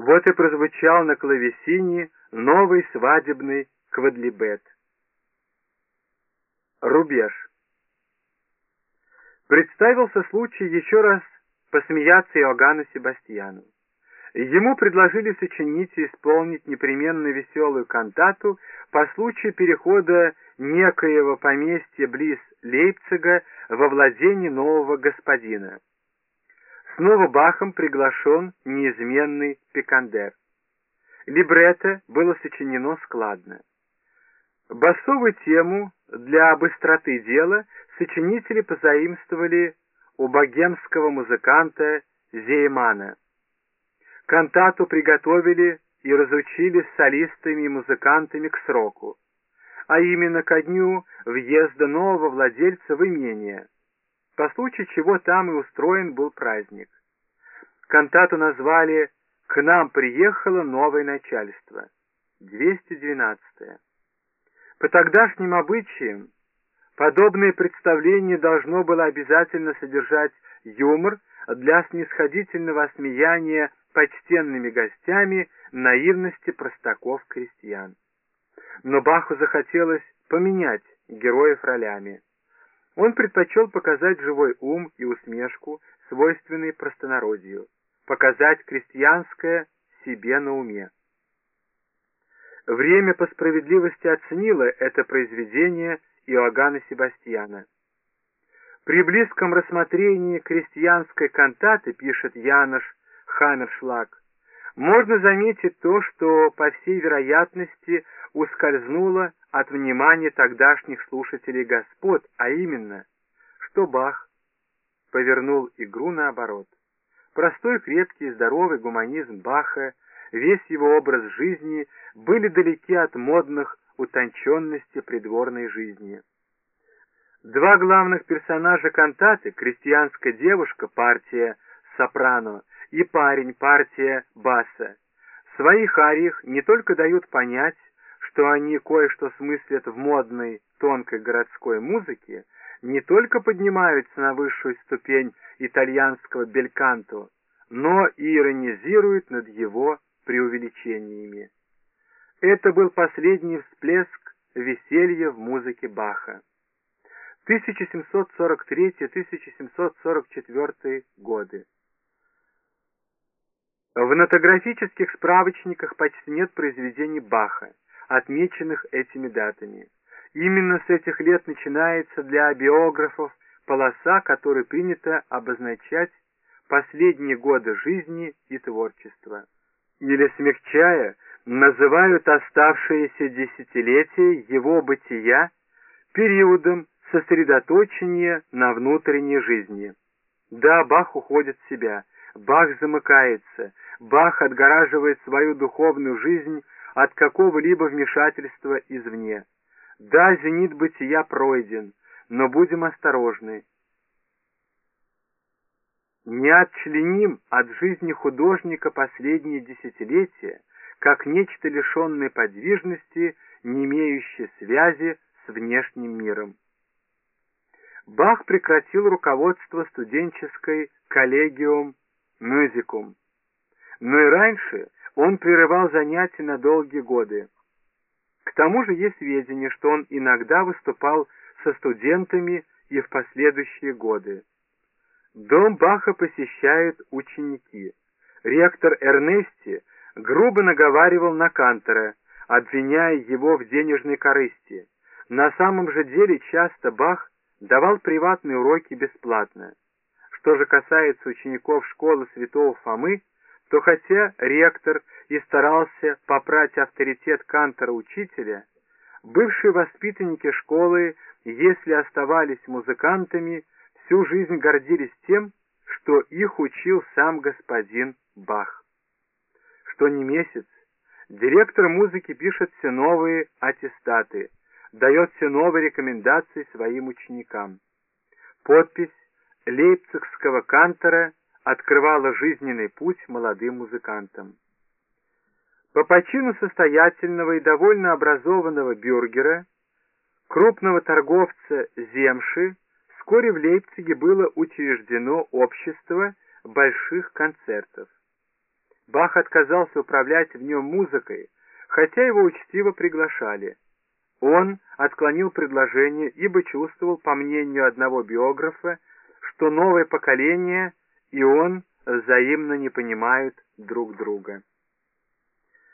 Вот и прозвучал на клавесине новый свадебный квадлибет. Рубеж. Представился случай еще раз посмеяться Иоганну Себастьяну. Ему предложили сочинить и исполнить непременно веселую кантату по случаю перехода некоего поместья близ Лейпцига во владение нового господина. Снова Бахом приглашен неизменный Пикандер. Либретто было сочинено складно. Басовую тему для быстроты дела сочинители позаимствовали у богемского музыканта Зеймана. Кантату приготовили и разучили с солистами и музыкантами к сроку, а именно ко дню въезда нового владельца в имение, по случаю чего там и устроен был праздник. Кантату назвали «К нам приехало новое начальство» 212 -е. По тогдашним обычаям подобное представление должно было обязательно содержать юмор для снисходительного осмеяния почтенными гостями наивности простаков-крестьян. Но Баху захотелось поменять героев ролями. Он предпочел показать живой ум и усмешку, свойственный простонародью, показать крестьянское себе на уме. Время по справедливости оценило это произведение Иоганна Себастьяна. При близком рассмотрении крестьянской кантаты, пишет Янош Хаммершлаг, можно заметить то, что, по всей вероятности, ускользнуло от внимания тогдашних слушателей господ, а именно, что Бах повернул игру наоборот. Простой, крепкий здоровый гуманизм Баха, весь его образ жизни были далеки от модных утонченности придворной жизни. Два главных персонажа кантаты, крестьянская девушка, партия сопрано, и парень, партия баса, в своих ариях не только дают понять, что они кое-что смыслят в модной, тонкой городской музыке, не только поднимаются на высшую ступень итальянского бельканто, но и иронизируют над его преувеличениями. Это был последний всплеск веселья в музыке Баха. 1743-1744 годы. В нотографических справочниках почти нет произведений Баха, отмеченных этими датами. Именно с этих лет начинается для биографов полоса, которой принято обозначать последние годы жизни и творчества. Или смягчая, называют оставшиеся десятилетия его бытия периодом сосредоточения на внутренней жизни. Да, Бах уходит в себя, Бах замыкается, Бах отгораживает свою духовную жизнь от какого-либо вмешательства извне. Да, зенит бытия пройден, но будем осторожны. Не отчленим от жизни художника последние десятилетия, как нечто лишенное подвижности, не имеющее связи с внешним миром. Бах прекратил руководство студенческой коллегиум мюзикум, но и раньше он прерывал занятия на долгие годы. К тому же есть сведения, что он иногда выступал со студентами и в последующие годы. Дом Баха посещают ученики. Ректор Эрнести грубо наговаривал на Кантера, обвиняя его в денежной корысти. На самом же деле часто Бах давал приватные уроки бесплатно. Что же касается учеников школы святого Фомы, то хотя ректор и старался попрать авторитет Кантора-учителя, бывшие воспитанники школы, если оставались музыкантами, всю жизнь гордились тем, что их учил сам господин Бах что не месяц, директор музыки пишет все новые аттестаты, дает все новые рекомендации своим ученикам. Подпись лейпцигского кантора открывала жизненный путь молодым музыкантам. По почину состоятельного и довольно образованного бюргера, крупного торговца Земши, вскоре в Лейпциге было учреждено общество больших концертов. Бах отказался управлять в нем музыкой, хотя его учтиво приглашали. Он отклонил предложение, ибо чувствовал, по мнению одного биографа, что новое поколение и он взаимно не понимают друг друга.